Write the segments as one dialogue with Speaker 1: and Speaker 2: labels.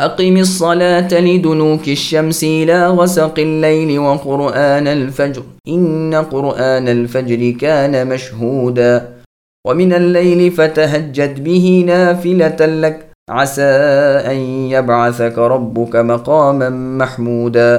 Speaker 1: أقم الصلاة لدنوك الشمس إلى غسق الليل وقرآن الفجر. إن قرآن الفجر كان مشهودا. ومن الليل فتهجد به نافلة لك. عسى أن يبعثك ربك مقاما محمودا.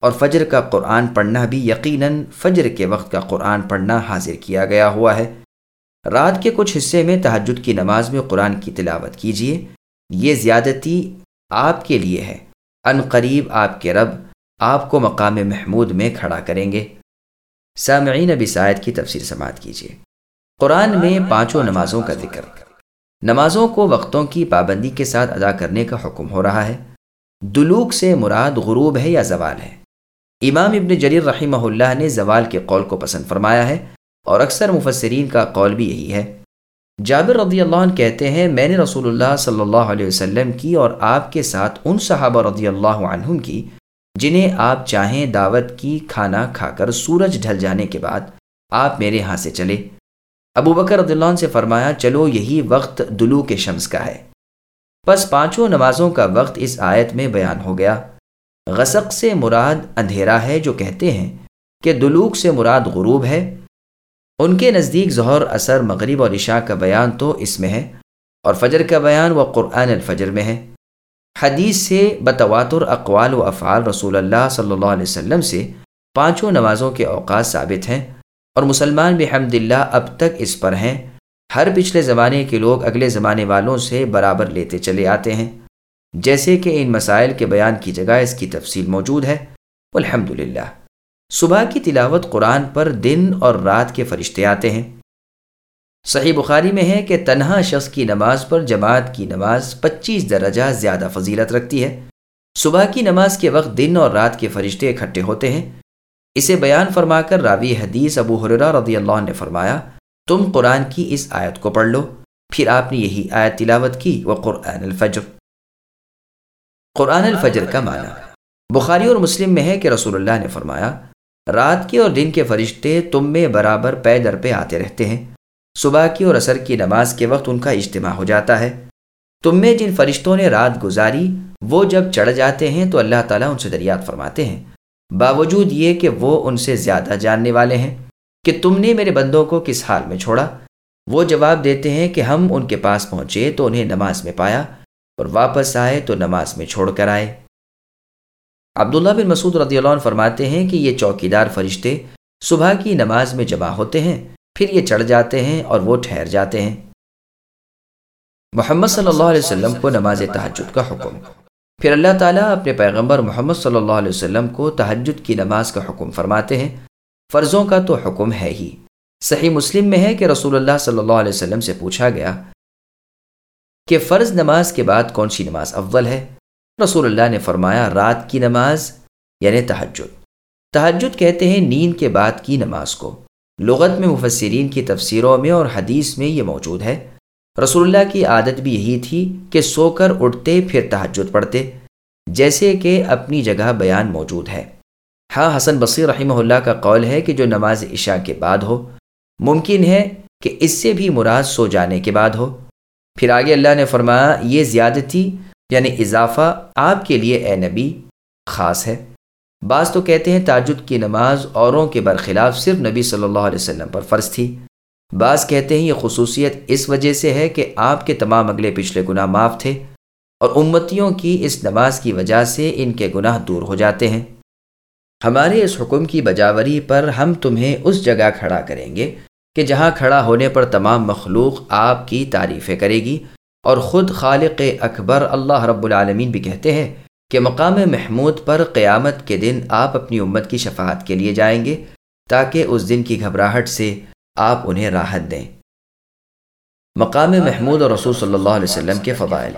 Speaker 2: اور فجر کا قرآن پڑھنا بھی یقیناً فجر کے وقت کا قرآن پڑھنا حاضر کیا گیا ہوا ہے. رات کے کچھ حصے میں تحجد کی نماز میں قرآن کی تلاوت کیجیے یہ زیادتی آپ کے لیے ہے۔ ان قریب آپ کے رب آپ کو مقام محمود میں کھڑا کریں گے۔ سامعین بسائد کی تفسیر سماعت کیجیے قرآن میں پانچوں نمازوں کا ذکر۔ نمازوں کو وقتوں کی پابندی کے ساتھ ادا کرنے کا حکم ہو رہا ہے۔ دلوک سے مراد غروب ہے یا زوال ہے۔ امام ابن جریر رحمہ اللہ نے زوال کے قول کو پسند فرمایا ہے۔ اور اکثر مفسرین کا قول بھی یہی ہے۔ جابر رضی اللہ عنہ کہتے ہیں، میں نے رسول اللہ صلی اللہ علیہ وسلم کی اور آپ کے ساتھ ان صحابہ رضی اللہ عنہم کی، جنہیں آپ چاہیں دعوت کی کھانا کھا کر سورج ڈھل جانے کے بعد آپ میرے ہاں سے چلے۔ ابو بکر رضی اللہ عنہ سے فرمایا، چلو یہی وقت دلو کے شمس کا ہے۔ بس پانچوں نمازوں کا وقت اس آیت میں بیان ہو گیا۔ غسق سے مراد اندھیرا ہے، جو کہتے ہیں کہ دلوک سے مراد غروب ہے۔ ان کے نزدیک ظہر اثر مغرب اور عشاء کا بیان تو اس میں ہے اور فجر کا بیان وہ قرآن الفجر میں ہے۔ حدیث سے بتواتر اقوال و افعال رسول اللہ صلی اللہ علیہ وسلم سے پانچوں نمازوں کے اوقات ثابت ہیں اور مسلمان بحمد اللہ اب تک اس پر ہیں۔ ہر پچھلے زمانے کے لوگ اگلے زمانے والوں سے برابر لیتے چلے آتے ہیں۔ جیسے کہ ان مسائل کے بیان کی جگہ اس کی تفصیل موجود ہے۔ الحمد للہ صبح کی تلاوت قرآن پر دن اور رات کے فرشتے آتے ہیں۔ صحیح بخاری میں ہے کہ تنہا شخص کی نماز پر جماعت کی نماز پچیس درجہ زیادہ فضیلت رکھتی ہے۔ صبح کی نماز کے وقت دن اور رات کے فرشتے اکٹھے ہوتے ہیں۔ اسے بیان فرما کر راوی حدیث ابو حرا رضی اللہ عنہ نے فرمایا، تم قرآن کی اس آیت کو پڑھ لو، پھر آپ نے یہی آیت تلاوت کی، وہ قرآن الفجر۔ قرآن الفجر کا معنی۔ بخاری اور مسلم میں ہے کہ رسول اللہ نے فرمایا رات کے اور دن کے فرشتے تم میں برابر پے در پہ آتے رہتے ہیں۔ صبح کی اور عصر کی نماز کے وقت ان کا اجتماع ہو جاتا ہے۔ تم میں جن فرشتوں نے رات گزاری، وہ جب چڑھ جاتے ہیں تو اللہ تعالیٰ ان سے دریات فرماتے ہیں۔ باوجود یہ کہ وہ ان سے زیادہ جاننے والے ہیں کہ تم نے میرے بندوں کو کس حال میں چھوڑا۔ وہ جواب دیتے ہیں کہ ہم ان کے پاس پہنچے تو انہیں نماز میں پایا اور واپس آئے تو نماز میں چھوڑ کر آئے۔ عبداللہ بن مسعود رضی اللہ عنہ فرماتے ہیں کہ یہ چوکیدار فرشتے صبح کی نماز میں جمع ہوتے ہیں، پھر یہ چڑھ جاتے ہیں اور وہ ٹھہر جاتے ہیں۔ محمد صلی اللہ علیہ وسلم کو نماز تحجد کا حکم۔ پھر اللہ تعالیٰ اپنے پیغمبر محمد صلی اللہ علیہ وسلم کو تحجد کی نماز کا حکم فرماتے ہیں۔ فرضوں کا تو حکم ہے ہی۔ صحیح مسلم میں ہے کہ رسول اللہ صلی اللہ علیہ وسلم سے پوچھا گیا کہ فرض نماز کے بعد کون سی نماز افضل ہے؟ رسول اللہ نے فرمایا، رات کی نماز یعنی تحجد تحجد کہتے ہیں نیند کے بعد کی نماز کو۔ لغت میں مفسرین کی تفسیروں میں اور حدیث میں یہ موجود ہے۔ رسول اللہ کی عادت بھی یہی تھی کہ سو کر اٹھتے، پھر تحجد پڑھتے، جیسے کہ اپنی جگہ بیان موجود ہے۔ ہاں حسن بصیر رحمہ اللہ کا قول ہے کہ جو نماز عشاء کے بعد ہو، ممکن ہے کہ اس سے بھی مراد سو جانے کے بعد ہو۔ پھر آگے اللہ نے فرمایا، یہ زیادتی یعنی اضافہ آپ کے لیے اے نبی خاص ہے۔ بعض تو کہتے ہیں تاجد کی نماز اوروں کے برخلاف صرف نبی صلی اللہ علیہ وسلم پر فرض تھی۔ بعض کہتے ہیں یہ خصوصیت اس وجہ سے ہے کہ آپ کے تمام اگلے پچھلے گناہ معاف تھے اور امتیوں کی اس نماز کی وجہ سے ان کے گناہ دور ہو جاتے ہیں۔ ہمارے اس حکم کی بجاوری پر ہم تمہیں اس جگہ کھڑا کریں گے کہ جہاں کھڑا ہونے پر تمام مخلوق آپ کی تعریفیں کرے گی۔ اور خود خالق اکبر اللہ رب العالمین بھی کہتے ہیں کہ مقام محمود پر قیامت کے دن آپ اپنی امت کی شفاعت کے لیے جائیں گے تاکہ اس دن کی گھبراہٹ سے آپ انہیں راحت دیں۔ مقام محمود اور رسول صلی اللہ علیہ وسلم کے فضائل۔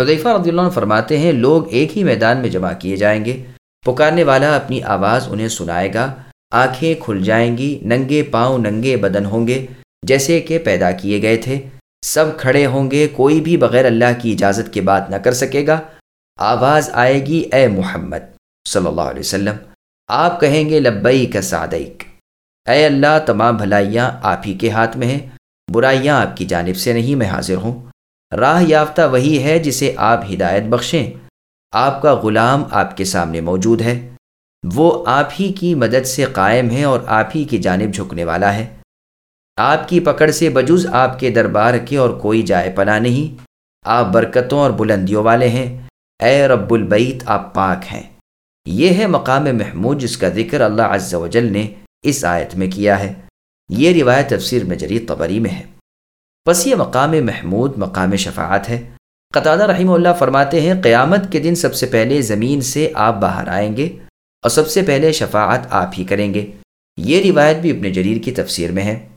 Speaker 2: حدیفہ رضی اللہ عنہ فرماتے ہیں، لوگ ایک ہی میدان میں جمع کیے جائیں گے۔ پکارنے والا اپنی آواز انہیں سنائے گا۔ آنکھیں کھل جائیں گی، ننگے پاؤں ننگے بدن ہوں گے، جیسے کہ پیدا کیے گئے تھے۔ سب کھڑے ہوں گے، کوئی بھی بغیر اللہ کی اجازت کے بات نہ کر سکے گا۔ آواز آئے گی، اے محمد صلی اللہ علیہ وسلم، آپ کہیں گے لبئی کا صادق اے اللہ، تمام بھلائیاں آپ ہی کے ہاتھ میں ہیں، برائیاں آپ کی جانب سے نہیں، میں حاضر ہوں۔ راہ یافتہ وہی ہے جسے آپ ہدایت بخشیں۔ آپ کا غلام آپ کے سامنے موجود ہے۔ وہ آپ ہی کی مدد سے قائم ہے اور آپ ہی کی جانب جھکنے والا ہے۔ آپ کی پکڑ سے بجز آپ کے دربار کے اور کوئی جائے پناہ نہیں۔ آپ برکتوں اور بلندیوں والے ہیں۔ اے رب البیت، آپ پاک ہیں۔ یہ ہے مقام محمود جس کا ذکر اللہ عز و جل نے اس آیت میں کیا ہے۔ یہ روایت تفسیر میں جری قبری میں ہے۔ بس یہ مقام محمود، مقام شفاعت ہے۔ قطع رحمہ اللہ فرماتے ہیں، قیامت کے دن سب سے پہلے زمین سے آپ باہر آئیں گے اور سب سے پہلے شفاعت آپ ہی کریں گے۔ یہ روایت بھی ابن جریر کی تفسیر میں ہے۔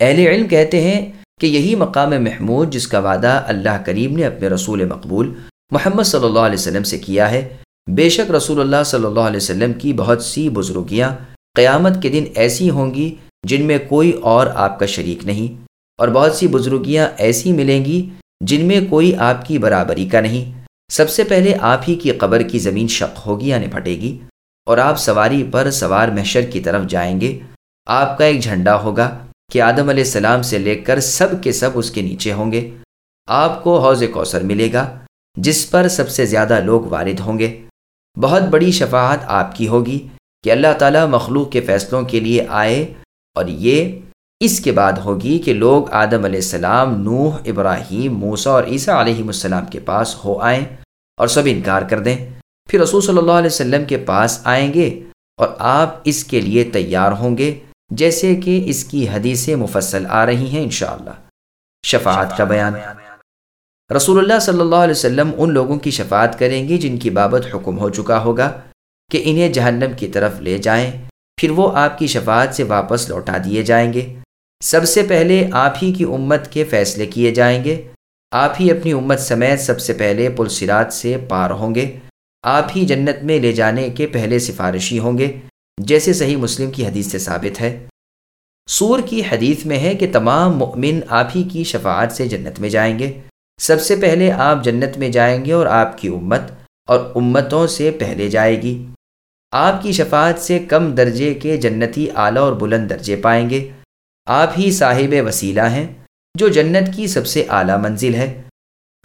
Speaker 2: اہل علم کہتے ہیں کہ یہی مقام محمود جس کا وعدہ اللہ کریم نے اپنے رسول مقبول محمد صلی اللہ علیہ وسلم سے کیا ہے۔ بے شک رسول اللہ صلی اللہ علیہ وسلم کی بہت سی بزرگیاں قیامت کے دن ایسی ہوں گی جن میں کوئی اور آپ کا شریک نہیں، اور بہت سی بزرگیاں ایسی ملیں گی جن میں کوئی آپ کی برابری کا نہیں۔ سب سے پہلے آپ ہی کی قبر کی زمین شق ہوگی یعنی پھٹے گی، اور آپ سواری پر سوار محشر کی طرف جائیں گے۔ آپ کا ایک جھنڈا ہوگا کہ آدم علیہ السلام سے لے کر سب کے سب اس کے نیچے ہوں گے۔ آپ کو حوض کوثر ملے گا، جس پر سب سے زیادہ لوگ وارد ہوں گے۔ بہت بڑی شفاعت آپ کی ہوگی کہ اللہ تعالیٰ مخلوق کے فیصلوں کے لیے آئے اور یہ اس کے بعد ہوگی کہ لوگ آدم علیہ السلام، نوح، ابراہیم موسا اور عیسیٰ علیہ السلام کے پاس ہو آئیں اور سب انکار کر دیں۔ پھر رسول صلی اللہ علیہ وسلم کے پاس آئیں گے اور آپ اس کے لیے تیار ہوں گے۔ جیسے کہ اس کی حدیثیں مفصل آ رہی ہیں انشاءاللہ۔ شفاعت کا بیان۔ رسول اللہ صلی اللہ علیہ وسلم ان لوگوں کی شفاعت کریں گے جن کی بابت حکم ہو چکا ہوگا کہ انہیں جہنم کی طرف لے جائیں، پھر وہ آپ کی شفاعت سے واپس لوٹا دیے جائیں گے۔ سب سے پہلے آپ ہی کی امت کے فیصلے کیے جائیں گے۔ آپ ہی اپنی امت سمیت سب سے پہلے پلسرات سے پار ہوں گے۔ آپ ہی جنت میں لے جانے کے پہلے سفارشی ہوں گے۔ جیسے صحیح مسلم کی حدیث سے ثابت ہے۔ سور کی حدیث میں ہے کہ تمام مؤمن آپ ہی کی شفاعت سے جنت میں جائیں گے۔ سب سے پہلے آپ جنت میں جائیں گے اور آپ کی امت اور امتوں سے پہلے جائے گی۔ آپ کی شفاعت سے کم درجے کے جنتی اعلیٰ اور بلند درجے پائیں گے۔ آپ ہی صاحب وسیلہ ہیں، جو جنت کی سب سے اعلیٰ منزل ہے۔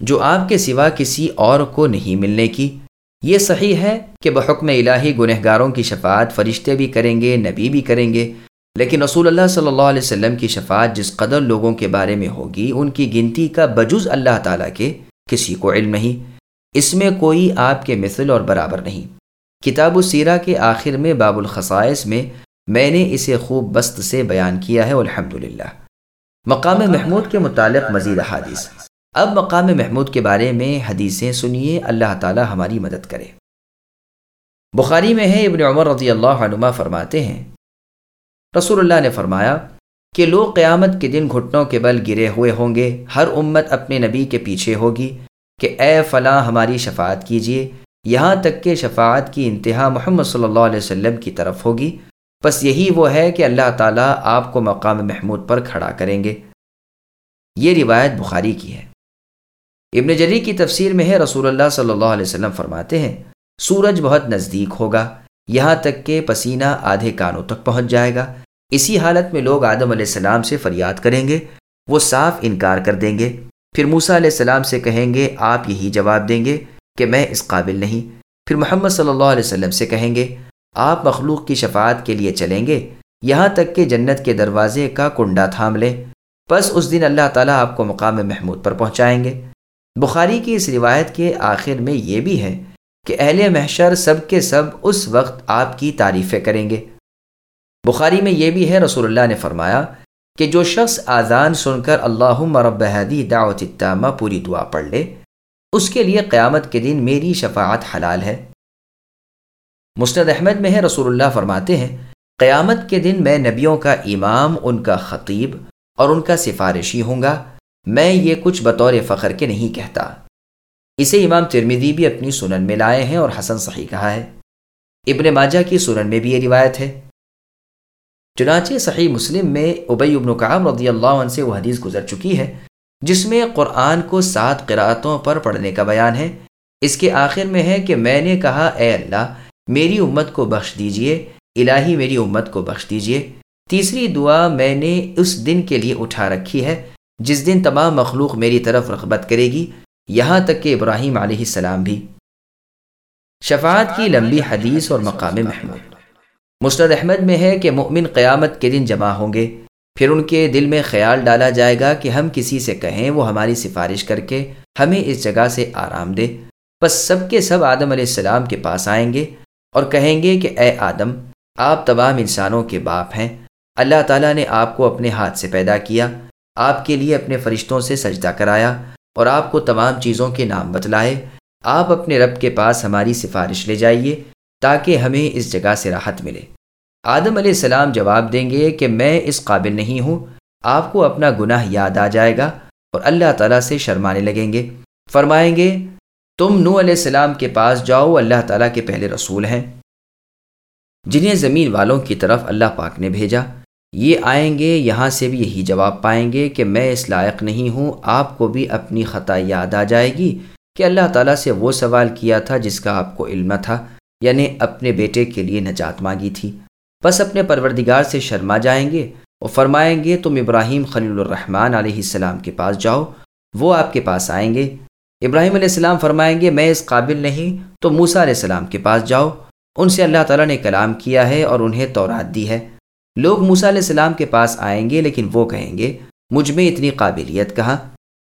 Speaker 2: جو آپ کے سوا کسی اور کو نہیں ملنے کی۔ یہ صحیح ہے کہ بحکم الہی گنہ گاروں کی شفاعت فرشتے بھی کریں گے نبی بھی کریں گے لیکن رسول اللہ صلی اللہ علیہ وسلم کی شفاعت جس قدر لوگوں کے بارے میں ہوگی ان کی گنتی کا بجز اللہ تعالیٰ کے کسی کو علم نہیں۔ اس میں کوئی آپ کے مثل اور برابر نہیں۔ کتاب السیرہ کے آخر میں باب الخصائص میں میں نے اسے خوب بست سے بیان کیا ہے الحمد مقام محمود کے متعلق مزید حادث اب مقام محمود کے بارے میں حدیثیں سنیے، اللہ تعالی ہماری مدد کرے۔ بخاری میں ہے، ابن عمر رضی اللہ عنما فرماتے ہیں، رسول اللہ نے فرمایا کہ لوگ قیامت کے دن گھٹنوں کے بل گرے ہوئے ہوں گے، ہر امت اپنے نبی کے پیچھے ہوگی کہ اے فلاں ہماری شفاعت کیجیے، یہاں تک کہ شفاعت کی انتہا محمد صلی اللہ علیہ وسلم کی طرف ہوگی۔ بس یہی وہ ہے کہ اللہ تعالیٰ آپ کو مقام محمود پر کھڑا کریں گے۔ یہ روایت بخاری کی ہے۔ ابن جری کی تفسیر میں ہے، رسول اللہ صلی اللہ علیہ وسلم فرماتے ہیں، سورج بہت نزدیک ہوگا، یہاں تک کہ پسینہ آدھے کانوں تک پہنچ جائے گا۔ اسی حالت میں لوگ آدم علیہ السلام سے فریاد کریں گے، وہ صاف انکار کر دیں گے۔ پھر موسا علیہ السلام سے کہیں گے، آپ یہی جواب دیں گے کہ میں اس قابل نہیں۔ پھر محمد صلی اللہ علیہ وسلم سے کہیں گے، آپ مخلوق کی شفاعت کے لیے چلیں گے، یہاں تک کہ جنت کے دروازے کا کنڈا تھام لیں۔ بس اس دن اللہ تعالیٰ آپ کو مقام محمود پر پہنچائیں گے۔ بخاری کی اس روایت کے آخر میں یہ بھی ہے کہ اہل محشر سب کے سب اس وقت آپ کی تعریفیں کریں گے۔ بخاری میں یہ بھی ہے، رسول اللہ نے فرمایا کہ جو شخص آزان سن کر اللہ مرب دعوت التامہ پوری دعا پڑھ لے، اس کے لیے قیامت کے دن میری شفاعت حلال ہے۔ مستد احمد میں ہے، رسول اللہ فرماتے ہیں، قیامت کے دن میں نبیوں کا امام، ان کا خطیب اور ان کا سفارشی ہوں گا۔ میں یہ کچھ بطور فخر کے نہیں کہتا۔ اسے امام ترمیدی بھی اپنی سنن میں لائے ہیں اور حسن صحیح کہا ہے۔ ابن ماجہ کی سنن میں بھی یہ روایت ہے۔ چنانچہ صحیح مسلم میں ابئی ابن کام رضی اللہ عنہ سے وہ حدیث گزر چکی ہے، جس میں قرآن کو سات قرآتوں پر پڑھنے کا بیان ہے۔ اس کے آخر میں ہے کہ میں نے کہا، اے اللہ، میری امت کو بخش دیجیے، الہی میری امت کو بخش دیجیے تیسری دعا میں نے اس دن کے لیے اٹھا رکھی ہے۔ جس دن تمام مخلوق میری طرف رغبت کرے گی، یہاں تک کہ ابراہیم علیہ السلام بھی۔ شفاعت کی لمبی حدیث اور مقام محمود۔ مستد احمد میں ہے کہ مؤمن قیامت کے دن جمع ہوں گے۔ پھر ان کے دل میں خیال ڈالا جائے گا کہ ہم کسی سے کہیں وہ ہماری سفارش کر کے ہمیں اس جگہ سے آرام دے۔ بس سب کے سب آدم علیہ السلام کے پاس آئیں گے اور کہیں گے کہ اے آدم، آپ تمام انسانوں کے باپ ہیں۔ اللہ تعالیٰ نے آپ کو اپنے ہاتھ سے پیدا کیا۔ آپ کے لیے اپنے فرشتوں سے سجدہ کرایا اور آپ کو تمام چیزوں کے نام بتلائے۔ آپ اپنے رب کے پاس ہماری سفارش لے جائیے تاکہ ہمیں اس جگہ سے راحت ملے۔ آدم علیہ السلام جواب دیں گے کہ میں اس قابل نہیں ہوں۔ آپ کو اپنا گناہ یاد آ جائے گا اور اللہ تعالیٰ سے شرمانے لگیں گے۔ فرمائیں گے، تم نو علیہ السلام کے پاس جاؤ، اللہ تعالیٰ کے پہلے رسول ہیں۔ جنہیں زمین والوں کی طرف اللہ پاک نے بھیجا۔ یہ آئیں گے، یہاں سے بھی یہی جواب پائیں گے کہ میں اس لائق نہیں ہوں، آپ کو بھی اپنی خطا یاد آ جائے گی کہ اللہ تعالیٰ سے وہ سوال کیا تھا جس کا آپ کو علم تھا یعنی اپنے بیٹے کے لیے نجات مانگی تھی۔ بس اپنے پروردگار سے شرما جائیں گے اور فرمائیں گے، تم ابراہیم خلیل الرحمن علیہ السلام کے پاس جاؤ، وہ آپ کے پاس آئیں گے۔ ابراہیم علیہ السلام فرمائیں گے، میں اس قابل نہیں، تو موسا علیہ السلام کے پاس جاؤ۔ ان سے اللہ تعالیٰ نے کلام کیا ہے اور انہیں تورات دی ہے۔ لوگ موسا علیہ السلام کے پاس آئیں گے، لیکن وہ کہیں گے، مجھ میں اتنی قابلیت کہاں؟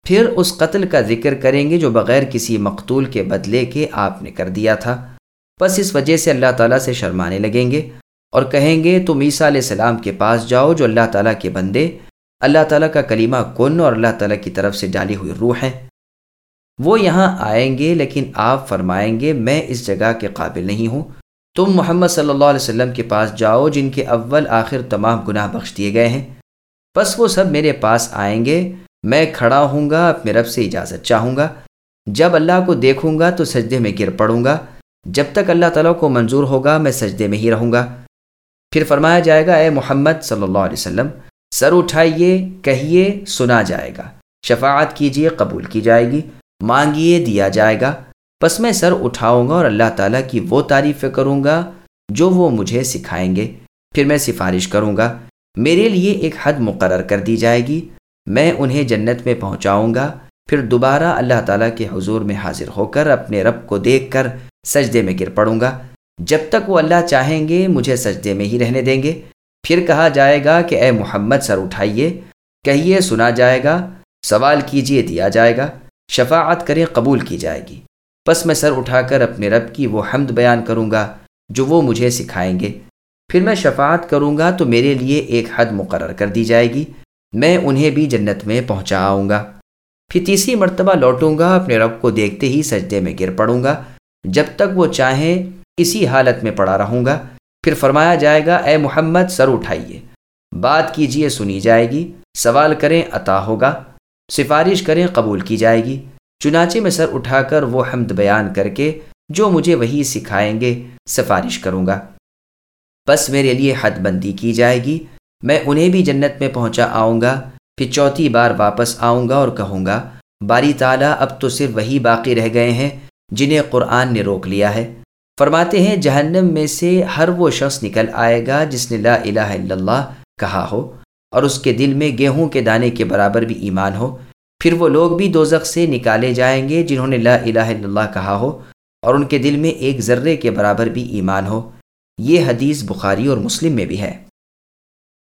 Speaker 2: پھر اس قتل کا ذکر کریں گے جو بغیر کسی مقتول کے بدلے کے آپ نے کر دیا تھا۔ بس اس وجہ سے اللہ تعالیٰ سے شرمانے لگیں گے اور کہیں گے، تم عیسیٰ علیہ السلام کے پاس جاؤ جو اللہ تعالیٰ کے بندے، اللہ تعالیٰ کا کلیمہ کن اور اللہ تعالیٰ کی طرف سے ڈالی ہوئی روح ہیں وہ یہاں آئیں گے، لیکن آپ فرمائیں گے، میں اس جگہ کے قابل نہیں ہوں۔ تم محمد صلی اللہ علیہ وسلم کے پاس جاؤ جن کے اول آخر تمام گناہ بخش دیے گئے ہیں۔ بس وہ سب میرے پاس آئیں گے۔ میں کھڑا ہوں گا، اپنے رب سے اجازت چاہوں گا۔ جب اللہ کو دیکھوں گا تو سجدے میں گر پڑوں گا۔ جب تک اللہ تعالیٰ کو منظور ہوگا، میں سجدے میں ہی رہوں گا۔ پھر فرمایا جائے گا، اے محمد صلی اللہ علیہ وسلم، سر اٹھائیے، کہیے، سنا جائے گا۔ شفاعت کیجیے، قبول کی جائے گی۔ مانگیے، دیا جائے گا۔ بس میں سر اٹھاؤں گا اور اللہ تعالیٰ کی وہ تعریفیں کروں گا جو وہ مجھے سکھائیں گے۔ پھر میں سفارش کروں گا، میرے لیے ایک حد مقرر کر دی جائے گی۔ میں انہیں جنت میں پہنچاؤں گا۔ پھر دوبارہ اللہ تعالیٰ کے حضور میں حاضر ہو کر اپنے رب کو دیکھ کر سجدے میں گر پڑوں گا۔ جب تک وہ اللہ چاہیں گے، مجھے سجدے میں ہی رہنے دیں گے۔ پھر کہا جائے گا کہ اے محمد، سر اٹھائیے۔ کہیے، سنا جائے گا۔ سوال کیجیے دیا جائے گا۔ شفاعت کریں، قبول کی جائے گی۔ بس میں سر اٹھا کر اپنے رب کی وہ حمد بیان کروں گا جو وہ مجھے سکھائیں گے۔ پھر میں شفاعت کروں گا تو میرے لیے ایک حد مقرر کر دی جائے گی۔ میں انہیں بھی جنت میں پہنچا آؤں گا۔ پھر تیسری مرتبہ لوٹوں گا، اپنے رب کو دیکھتے ہی سجدے میں گر پڑوں گا۔ جب تک وہ چاہیں، اسی حالت میں پڑا رہوں گا۔ پھر فرمایا جائے گا، اے محمد، سر اٹھائیے۔ بات کیجیے سنی جائے گی۔ سوال کریں، عطا ہوگا۔ سفارش کریں، قبول کی جائے گی۔ چنانچہ میں سر اٹھا کر وہ حمد بیان کر کے جو مجھے وہی سکھائیں گے، سفارش کروں گا۔ بس میرے لیے حد بندی کی جائے گی۔ میں انہیں بھی جنت میں پہنچا آؤں گا، پھر چوتھی بار واپس آؤں گا اور کہوں گا، باری تعالیٰ اب تو صرف وہی باقی رہ گئے ہیں جنہیں قرآن نے روک لیا ہے۔ فرماتے ہیں، جہنم میں سے ہر وہ شخص نکل آئے گا جس نے لا الہ الا اللہ کہا ہو اور اس کے دل میں گیہوں کے دانے کے برابر بھی ایمان ہو۔ پھر وہ لوگ بھی دوزخ سے نکالے جائیں گے جنہوں نے لا الہ الا اللہ کہا ہو اور ان کے دل میں ایک ذرے کے برابر بھی ایمان ہو۔ یہ حدیث بخاری اور مسلم میں بھی ہے۔